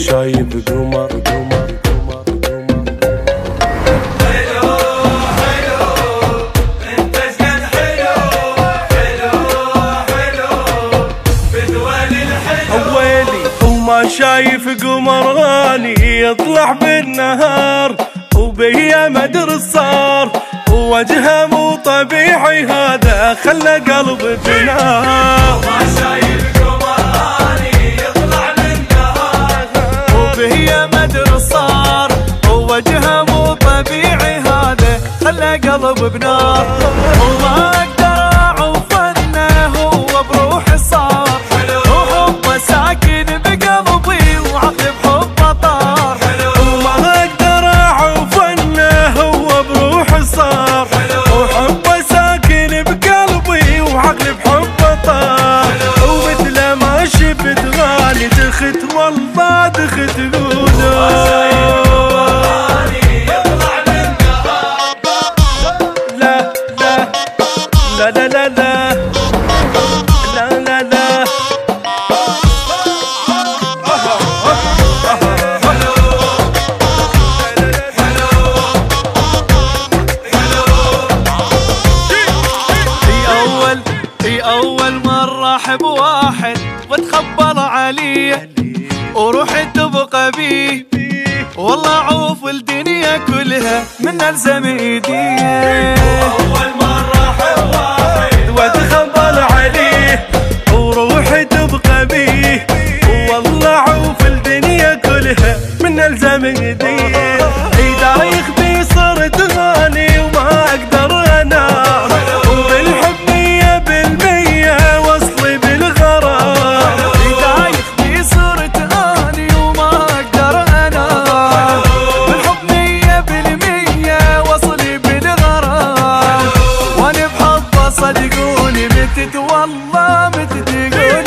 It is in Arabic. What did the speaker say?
شايب قمر قمر شايف قمر غالي يطلع بالنهار وبيا مدر الصار. ووجهه مو طبيعي هذا خلى قلبي بنار ما شايف قلب بنار. وما مرة احب واحد واتخبل عليه وروحي تبقى بيه. والله عوف الدنيا كلها من ألزم إيديه. أول مرة احب واحد واتخبل عليه وروحي تبقى بيه. والله عوف الدنيا كلها من ألزم إيديه. الله متدقلون